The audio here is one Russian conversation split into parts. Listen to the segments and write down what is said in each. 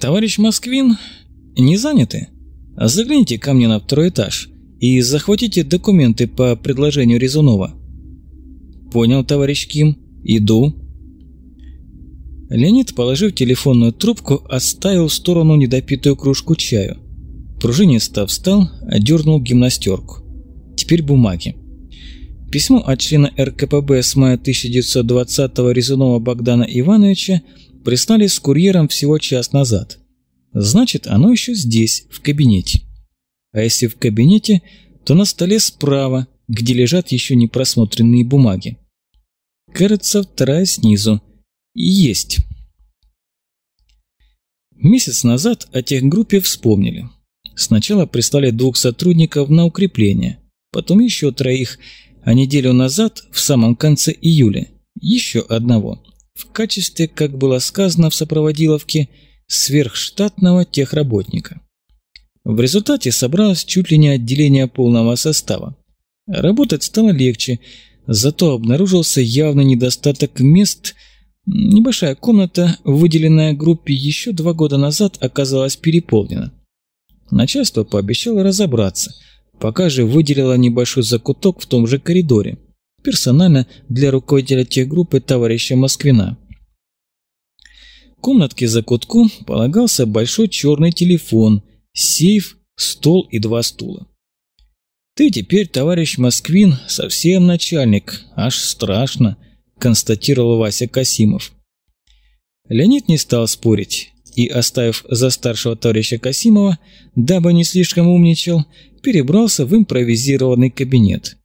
«Товарищ Москвин, не заняты? Загляните ко мне на второй этаж и захватите документы по предложению Резунова». «Понял, товарищ Ким. Иду». Леонид, положив телефонную трубку, отставил в сторону недопитую кружку чаю. Пружинисто встал, одернул гимнастерку. Теперь бумаги. Письмо от члена РКПБ с мая 1920-го Резунова Богдана Ивановича прислали с курьером всего час назад. Значит, оно еще здесь, в кабинете. А если в кабинете, то на столе справа, где лежат еще не просмотренные бумаги. Кажется, вторая снизу. Есть. Месяц назад о техгруппе вспомнили. Сначала прислали двух сотрудников на укрепление, потом еще троих, а неделю назад, в самом конце июля, еще одного, в качестве, как было сказано в сопроводиловке, сверхштатного техработника. В результате собралось чуть ли не отделение полного состава. Работать стало легче, зато обнаружился явный недостаток мест – Небольшая комната, выделенная группе еще два года назад, оказалась переполнена. Начальство пообещало разобраться, пока же выделило небольшой закуток в том же коридоре, персонально для руководителя тех группы товарища Москвина. Комнатке закутку полагался большой черный телефон, сейф, стол и два стула. «Ты теперь, товарищ Москвин, совсем начальник, аж страшно», констатировал Вася Касимов. Леонид не стал спорить и, оставив за старшего товарища Касимова, дабы не слишком умничал, перебрался в импровизированный кабинет.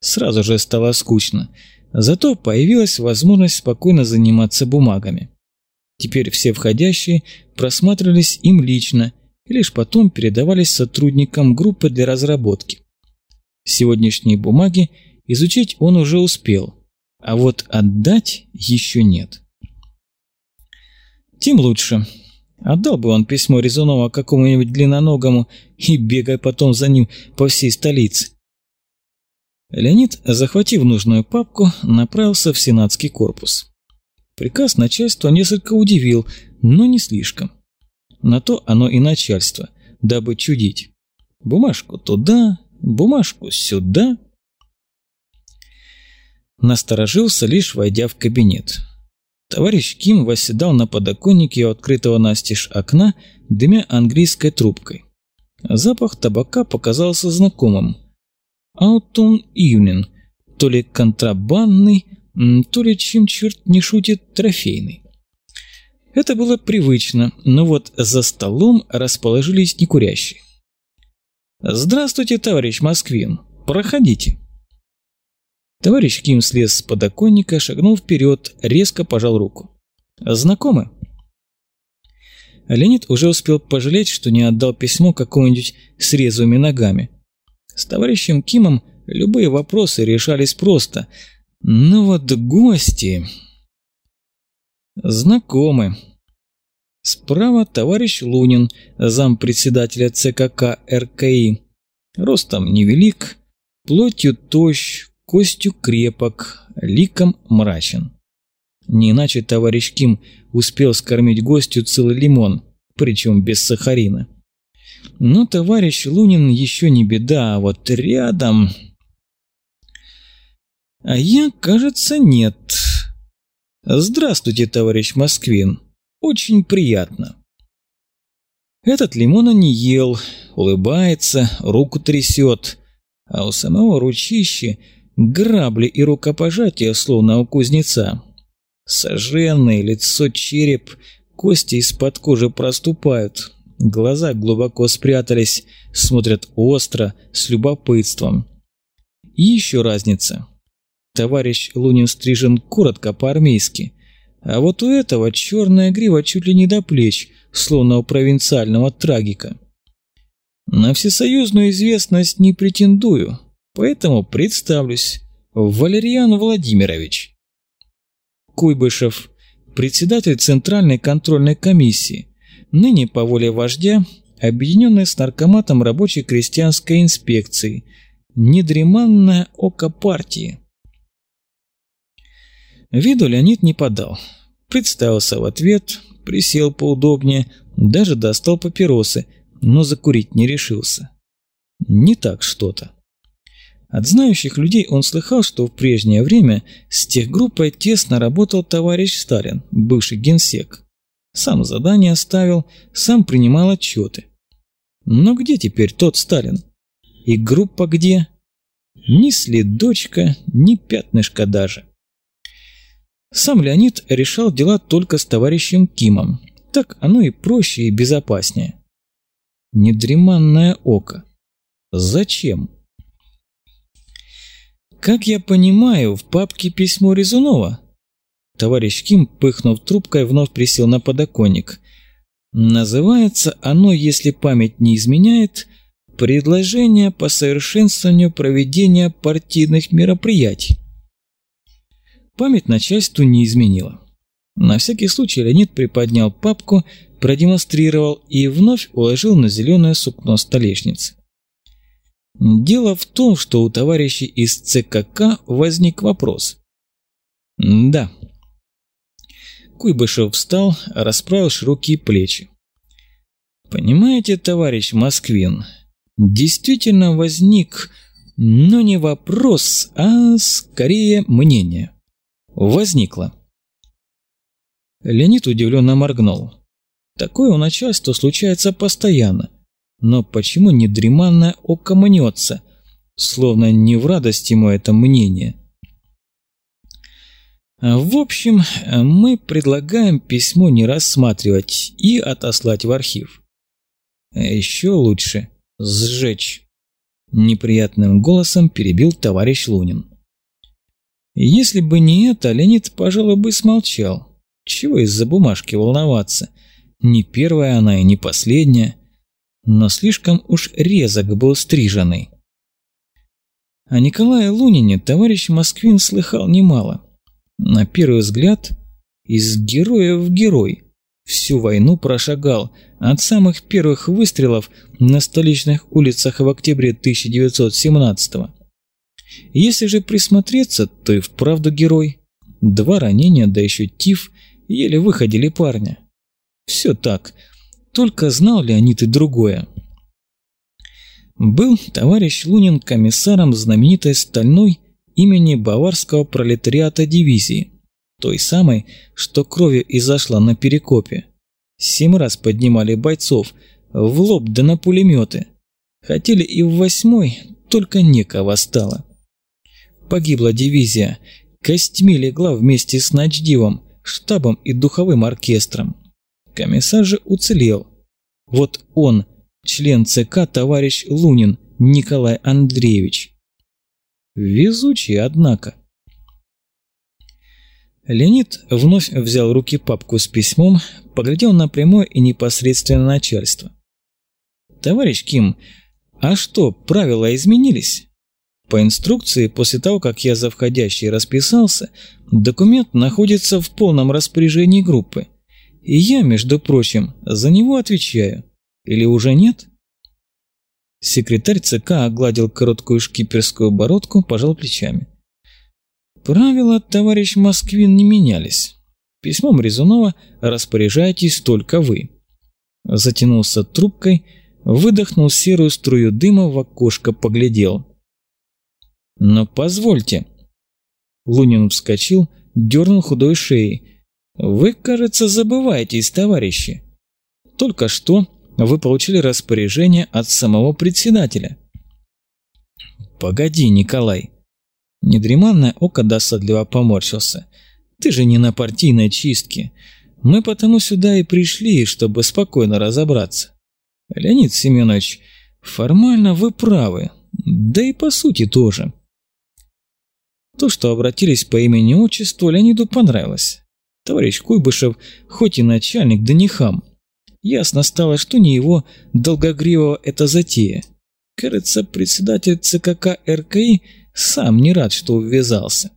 Сразу же стало скучно, зато появилась возможность спокойно заниматься бумагами. Теперь все входящие просматривались им лично и лишь потом передавались сотрудникам группы для разработки. Сегодняшние бумаги изучить он уже успел – а вот отдать еще нет. Тем лучше. Отдал бы он письмо Резунова какому-нибудь длинноногому и бегай потом за ним по всей столице. Леонид, захватив нужную папку, направился в сенатский корпус. Приказ начальства несколько удивил, но не слишком. На то оно и начальство, дабы чудить. Бумажку туда, бумажку сюда – Насторожился, лишь войдя в кабинет. Товарищ Ким восседал на подоконнике у открытого настежь окна, дымя английской трубкой. Запах табака показался знакомым. Аутун Evening, то ли контрабандный, то ли, чем черт не шутит, трофейный. Это было привычно, но вот за столом расположились некурящие. «Здравствуйте, товарищ Москвин, проходите». Товарищ Ким слез с подоконника, шагнул вперед, резко пожал руку. «Знакомы?» Леонид уже успел пожалеть, что не отдал письмо какому-нибудь с ногами. С товарищем Кимом любые вопросы решались просто. Но вот гости... Знакомы. Справа товарищ Лунин, зампредседателя ЦКК РКИ. Ростом невелик, плотью тощ, Костью крепок, ликом мрачен. Не иначе товарищ Ким успел скормить гостю целый лимон, причем без сахарина. Но товарищ Лунин еще не беда, а вот рядом... А я, кажется, нет. Здравствуйте, товарищ Москвин. Очень приятно. Этот лимона не ел, улыбается, руку трясет, а у самого ручища Грабли и рукопожатия, словно у кузнеца. Сожженное лицо, череп, кости из-под кожи проступают. Глаза глубоко спрятались, смотрят остро, с любопытством. И еще разница. Товарищ Лунин стрижен коротко по-армейски, а вот у этого черная грива чуть ли не до плеч, словно у провинциального трагика. На всесоюзную известность не претендую, Поэтому представлюсь. Валерьян Владимирович. Куйбышев, председатель Центральной контрольной комиссии, ныне по воле вождя, объединенный с наркоматом рабочей крестьянской инспекции, недреманное око партии. Виду Леонид не подал. Представился в ответ, присел поудобнее, Даже достал папиросы, но закурить не решился. Не так что-то. От знающих людей он слыхал, что в прежнее время с техгруппой тесно работал товарищ Сталин, бывший генсек. Сам задания ставил, сам принимал отчеты. Но где теперь тот Сталин? И группа где? Ни следочка, ни пятнышка даже. Сам Леонид решал дела только с товарищем Кимом. Так оно и проще, и безопаснее. Недреманное око. Зачем? Как я понимаю, в папке письмо Резунова. Товарищ Ким, пыхнув трубкой, вновь присел на подоконник. Называется оно, если память не изменяет, «Предложение по совершенствованию проведения партийных мероприятий». Память начальству не изменила. На всякий случай Леонид приподнял папку, продемонстрировал и вновь уложил на зеленое сукно столешницы. Дело в том, что у товарищей из ЦКК возник вопрос. Да. Куйбышев встал, расправил широкие плечи. Понимаете, товарищ Москвин, действительно возник, но не вопрос, а скорее мнение. Возникло. Леонид удивленно моргнул. Такое у начальства случается постоянно. Но почему не дреманное око мнется, словно не в радость ему это мнение? В общем, мы предлагаем письмо не рассматривать и отослать в архив. Еще лучше сжечь. Неприятным голосом перебил товарищ Лунин. Если бы не это, Леонид, пожалуй, бы смолчал. Чего из-за бумажки волноваться? Не первая она и не последняя. Но слишком уж резок был стриженный. О Николае Лунине товарищ Москвин слыхал немало. На первый взгляд, из героя в герой. Всю войну прошагал, от самых первых выстрелов на столичных улицах в октябре 1917 -го. Если же присмотреться, то и вправду герой. Два ранения, да еще тиф, еле выходили парня. Все так, только знал Леонид и другое. Был товарищ Лунин комиссаром знаменитой стальной имени баварского пролетариата дивизии, той самой, что кровью изошла на Перекопе. Семь раз поднимали бойцов, в лоб да на пулеметы. Хотели и в восьмой, только некого стало. Погибла дивизия, костьми легла вместе с Ночдивом, штабом и духовым оркестром. Комиссар же уцелел. Вот он, член ЦК товарищ Лунин Николай Андреевич. Везучий, однако. Леонид вновь взял в руки папку с письмом, поглядел на прямое и непосредственно начальство. «Товарищ Ким, а что, правила изменились?» По инструкции, после того, как я за входящий расписался, документ находится в полном распоряжении группы. И я, между прочим, за него отвечаю. Или уже нет? Секретарь ЦК огладил короткую шкиперскую бородку, пожал плечами. Правила, товарищ Москвин, не менялись. Письмом Резунова распоряжаетесь только вы. Затянулся трубкой, выдохнул серую струю дыма в окошко, поглядел. «Но позвольте». Лунин вскочил, дернул худой шеей. «Вы, кажется, забываетесь, товарищи. Только что вы получили распоряжение от самого председателя». «Погоди, Николай». Недреманное око досадливо поморщился. «Ты же не на партийной чистке. Мы потому сюда и пришли, чтобы спокойно разобраться. Леонид Семенович, формально вы правы, да и по сути тоже». То, что обратились по имени-отчеству, Леониду понравилось. Товарищ Куйбышев, хоть и начальник, да не хам. Ясно стало, что не его долгогривого это затея. Кажется, председатель ЦКК РКИ сам не рад, что ввязался.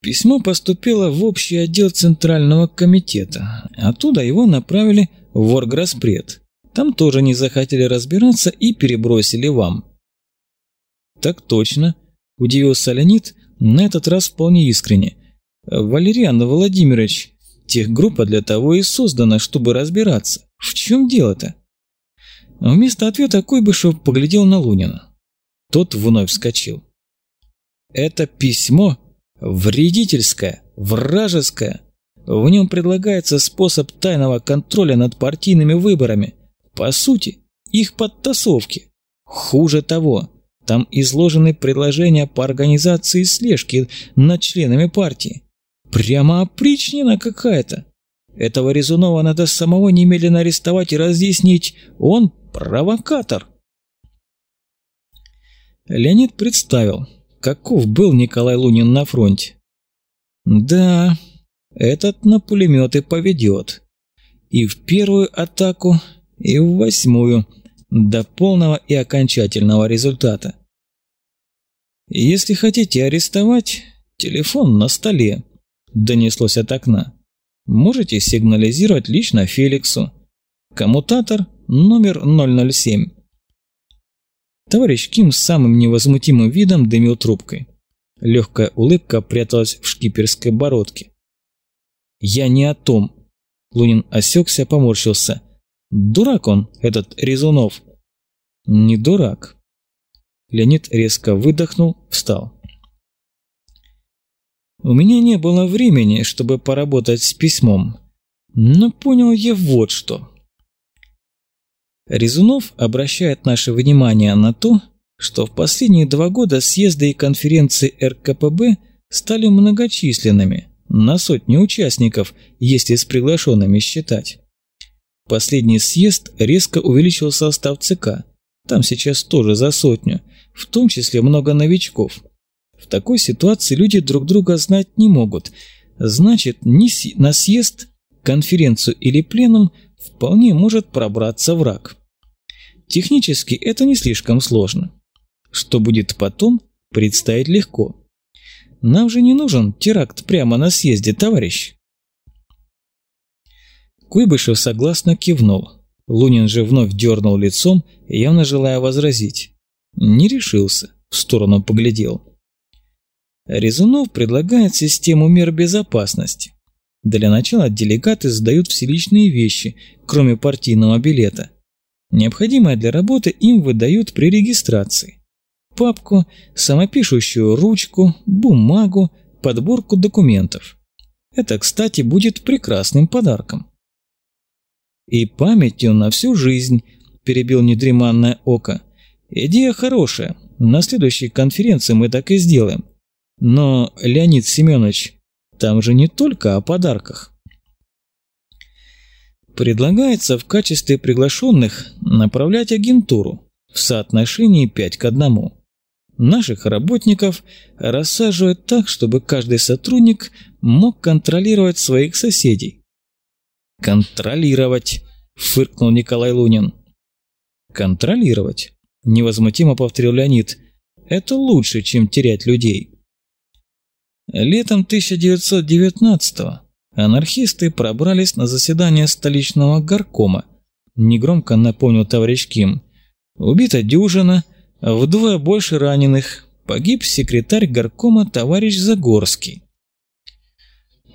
Письмо поступило в общий отдел Центрального комитета. Оттуда его направили в Орграспред. Там тоже не захотели разбираться и перебросили вам. «Так точно», – удивился Леонид, на этот раз вполне искренне. «Валериан Владимирович, Техгруппа для того и создана, чтобы разбираться. В чем дело-то? Вместо ответа Куйбышев поглядел на Лунина. Тот вновь вскочил. Это письмо вредительское, вражеское. В нем предлагается способ тайного контроля над партийными выборами. По сути, их подтасовки. Хуже того, там изложены предложения по организации слежки над членами партии. Прямо опричнина какая-то. Этого Резунова надо самого немедленно арестовать и разъяснить. Он провокатор. Леонид представил, каков был Николай Лунин на фронте. Да, этот на пулеметы поведет. И в первую атаку, и в восьмую, до полного и окончательного результата. Если хотите арестовать, телефон на столе, донеслось от окна. Можете сигнализировать лично Феликсу. Коммутатор номер 007. Товарищ Ким с самым невозмутимым видом дымил трубкой. Легкая улыбка пряталась в шкиперской бородке. «Я не о том!» Лунин осекся, поморщился. «Дурак он, этот Резунов!» «Не дурак!» Леонид резко выдохнул, встал. У меня не было времени, чтобы поработать с письмом, но понял я вот что. Резунов обращает наше внимание на то, что в последние два года съезды и конференции РКПБ стали многочисленными, на сотни участников, если с приглашенными считать. Последний съезд резко увеличил состав ЦК, там сейчас тоже за сотню, в том числе много новичков. В такой ситуации люди друг друга знать не могут. Значит, на съезд, конференцию или пленум вполне может пробраться враг. Технически это не слишком сложно. Что будет потом, представить легко. Нам же не нужен теракт прямо на съезде, товарищ. Куйбышев согласно кивнул. Лунин же вновь дернул лицом, явно желая возразить. Не решился, в сторону поглядел. Резунов предлагает систему мер безопасности. Для начала делегаты сдают все личные вещи, кроме партийного билета. Необходимое для работы им выдают при регистрации. Папку, самопишущую ручку, бумагу, подборку документов. Это, кстати, будет прекрасным подарком. «И памятью на всю жизнь», – перебил недреманное око. «Идея хорошая. На следующей конференции мы так и сделаем. Но, Леонид Семенович, там же не только о подарках. Предлагается в качестве приглашенных направлять агентуру в соотношении 5 к 1. Наших работников рассаживают так, чтобы каждый сотрудник мог контролировать своих соседей. «Контролировать!» – фыркнул Николай Лунин. «Контролировать!» – невозмутимо повторил Леонид. «Это лучше, чем терять людей». Летом 1919-го анархисты пробрались на заседание столичного горкома, негромко напомнил товарищ Ким. Убита дюжина, вдвое больше раненых, погиб секретарь горкома товарищ Загорский.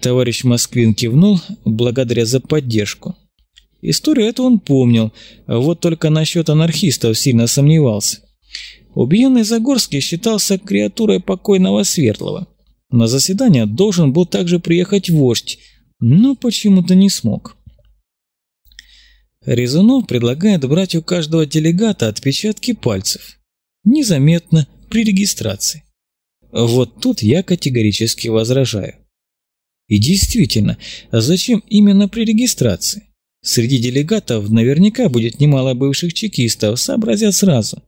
Товарищ Москвин кивнул, благодаря за поддержку. Историю эту он помнил, вот только насчет анархистов сильно сомневался. Убиенный Загорский считался креатурой покойного Свердлова. На заседание должен был также приехать вождь, но почему-то не смог. Резунов предлагает брать у каждого делегата отпечатки пальцев. Незаметно при регистрации. Вот тут я категорически возражаю. И действительно, а зачем именно при регистрации? Среди делегатов наверняка будет немало бывших чекистов, сообразят сразу.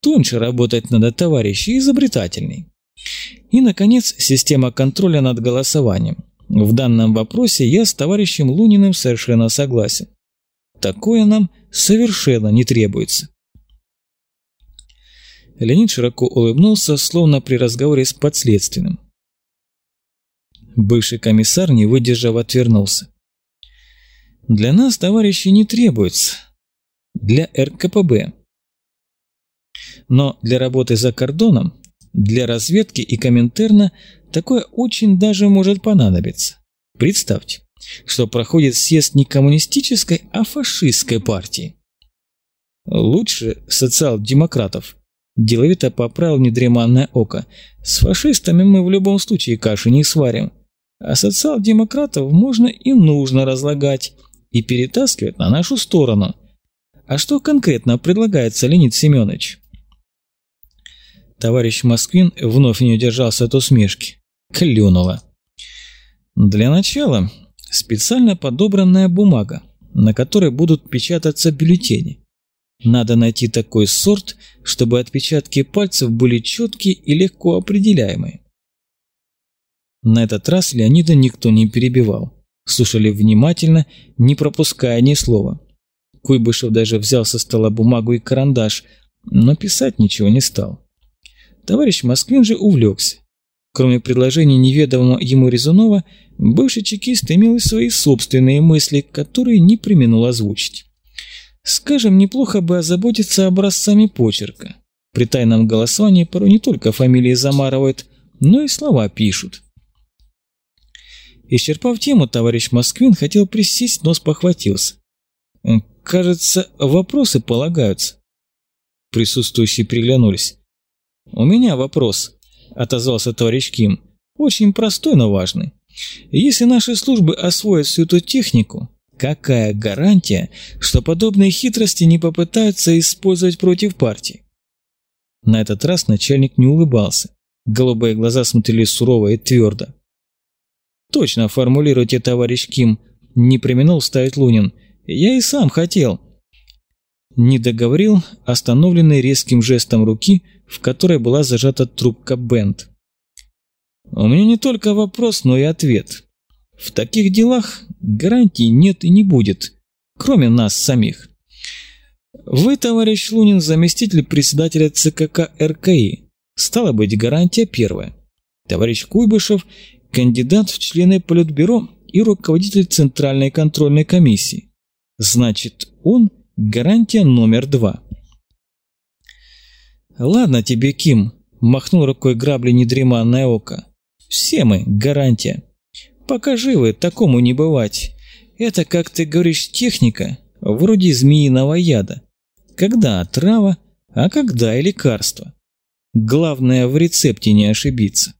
Тоньше работать надо, товарищи, изобретательней. И, наконец, система контроля над голосованием. В данном вопросе я с товарищем Луниным совершенно согласен. Такое нам совершенно не требуется. Леонид широко улыбнулся, словно при разговоре с подследственным. Бывший комиссар, не выдержав, отвернулся. «Для нас, товарищи, не требуется. Для РКПБ. Но для работы за кордоном для разведки и Коминтерна такое очень даже может понадобиться. Представьте, что проходит съезд не коммунистической, а фашистской партии. Лучше социал-демократов. Деловито поправил недреманное око. С фашистами мы в любом случае каши не сварим. А социал-демократов можно и нужно разлагать и перетаскивать на нашу сторону. А что конкретно предлагается, Леонид Семенович? Товарищ Москвин вновь не удержался от усмешки. Клюнула. Для начала специально подобранная бумага, на которой будут печататься бюллетени. Надо найти такой сорт, чтобы отпечатки пальцев были четкие и легко определяемые. На этот раз Леонида никто не перебивал. Слушали внимательно, не пропуская ни слова. Куйбышев даже взял со стола бумагу и карандаш, но писать ничего не стал. Товарищ Москвин же увлекся. Кроме предложений неведомого ему Резунова, бывший чекист имел и свои собственные мысли, которые не применул озвучить. Скажем, неплохо бы озаботиться образцами почерка. При тайном голосовании порой не только фамилии замарывают, но и слова пишут. Исчерпав тему, товарищ Москвин хотел присесть, но спохватился. «Кажется, вопросы полагаются». Присутствующие приглянулись. «У меня вопрос», – отозвался товарищ Ким. «Очень простой, но важный. Если наши службы освоят всю эту технику, Какая гарантия, что подобные хитрости не попытаются использовать против партии? На этот раз начальник не улыбался. Голубые глаза смотрели сурово и твердо. «Точно формулируйте, товарищ Ким», – не применил ставить Лунин. «Я и сам хотел». Не договорил, остановленный резким жестом руки, в которой была зажата трубка Бенд. «У меня не только вопрос, но и ответ. В таких делах гарантий нет и не будет, кроме нас самих. Вы, товарищ Лунин, заместитель председателя ЦКК РКИ. Стало быть, гарантия первая. Товарищ Куйбышев – кандидат в члены Политбюро и руководитель Центральной контрольной комиссии. Значит, он – гарантия номер два. «Ладно тебе, Ким», – махнул рукой грабли недреманное око. «Все мы – гарантия». Пока живы, такому не бывать. Это, как ты говоришь, техника, вроде змеиного яда. Когда трава, а когда и лекарство. Главное в рецепте не ошибиться.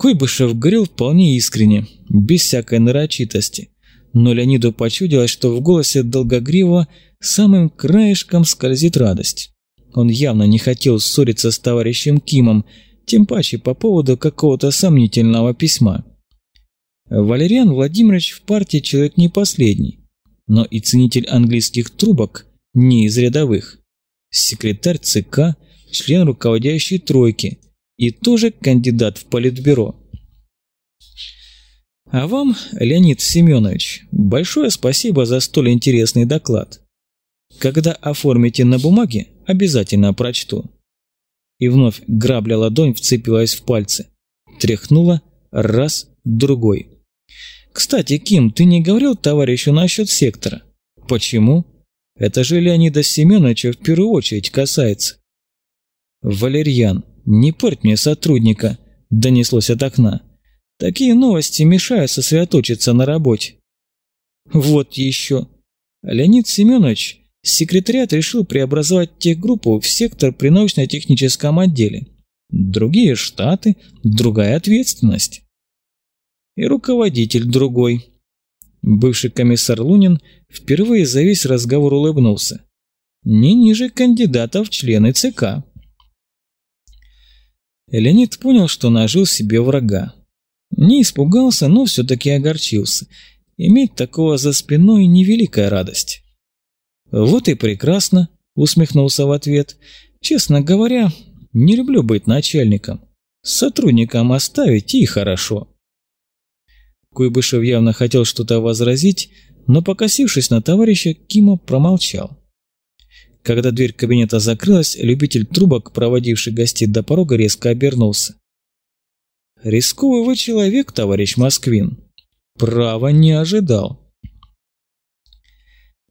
Койбышев говорил вполне искренне, без всякой нарочитости, но Леониду почудилось, что в голосе Долгогривого самым краешком скользит радость. Он явно не хотел ссориться с товарищем Кимом, тем паче по поводу какого-то сомнительного письма. Валериан Владимирович в партии человек не последний, но и ценитель английских трубок не из рядовых. Секретарь ЦК, член руководящей тройки и тоже кандидат в политбюро. А вам, Леонид Семенович, большое спасибо за столь интересный доклад. Когда оформите на бумаге, обязательно прочту. И вновь грабля ладонь вцепилась в пальцы. Тряхнула раз, другой. Кстати, Ким, ты не говорил товарищу насчет сектора? Почему? Это же Леонида Семеновича в первую очередь касается. Валерьян, не порть мне сотрудника, донеслось от окна. Такие новости мешают сосредоточиться на работе. Вот еще. Леонид Семенович, секретариат решил преобразовать техгруппу в сектор при научно-техническом отделе. Другие штаты, другая ответственность и руководитель другой. Бывший комиссар Лунин впервые за весь разговор улыбнулся. Не ниже кандидата в члены ЦК. Леонид понял, что нажил себе врага. Не испугался, но все-таки огорчился. Иметь такого за спиной – невеликая радость. «Вот и прекрасно», – усмехнулся в ответ. «Честно говоря, не люблю быть начальником. Сотрудникам оставить и хорошо». Куйбышев явно хотел что-то возразить, но, покосившись на товарища, Кима промолчал. Когда дверь кабинета закрылась, любитель трубок, проводивший гостей до порога, резко обернулся. «Рисковый вы человек, товарищ Москвин. Право не ожидал».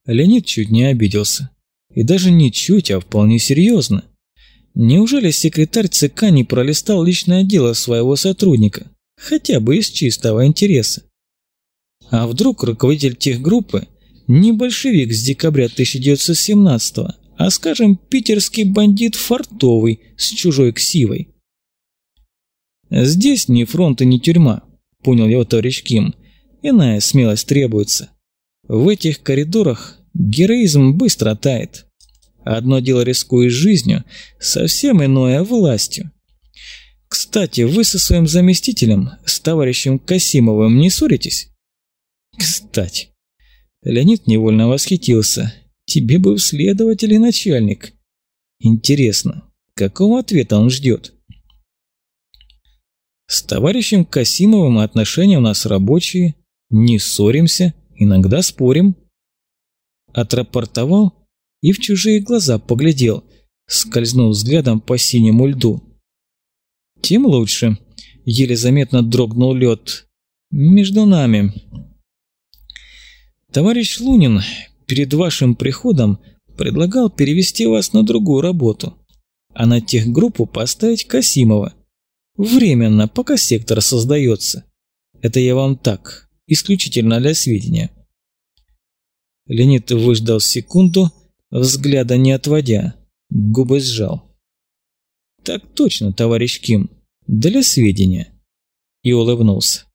Леонид чуть не обиделся. И даже не чуть, а вполне серьезно. Неужели секретарь ЦК не пролистал личное дело своего сотрудника? Хотя бы из чистого интереса. А вдруг руководитель техгруппы не большевик с декабря 1917 а, скажем, питерский бандит фартовый с чужой ксивой? Здесь ни фронт и ни тюрьма, понял его товарищ Ким. Иная смелость требуется. В этих коридорах героизм быстро тает. Одно дело рискуешь жизнью, совсем иное властью. Кстати, вы со своим заместителем, с товарищем Касимовым, не ссоритесь? Кстати. Леонид невольно восхитился. Тебе бы в следователь начальник. Интересно, какого ответа он ждет? С товарищем Касимовым отношения у нас рабочие, не ссоримся, иногда спорим. Отрапортовал и в чужие глаза поглядел, скользнув взглядом по синему льду. Тем лучше. Еле заметно дрогнул лед. Между нами. Товарищ Лунин перед вашим приходом предлагал перевести вас на другую работу, а на техгруппу поставить Касимова. Временно, пока сектор создается. Это я вам так, исключительно для сведения. Леонид выждал секунду, взгляда не отводя, губы сжал. «Так точно, товарищ Ким, для сведения». И улыбнулся.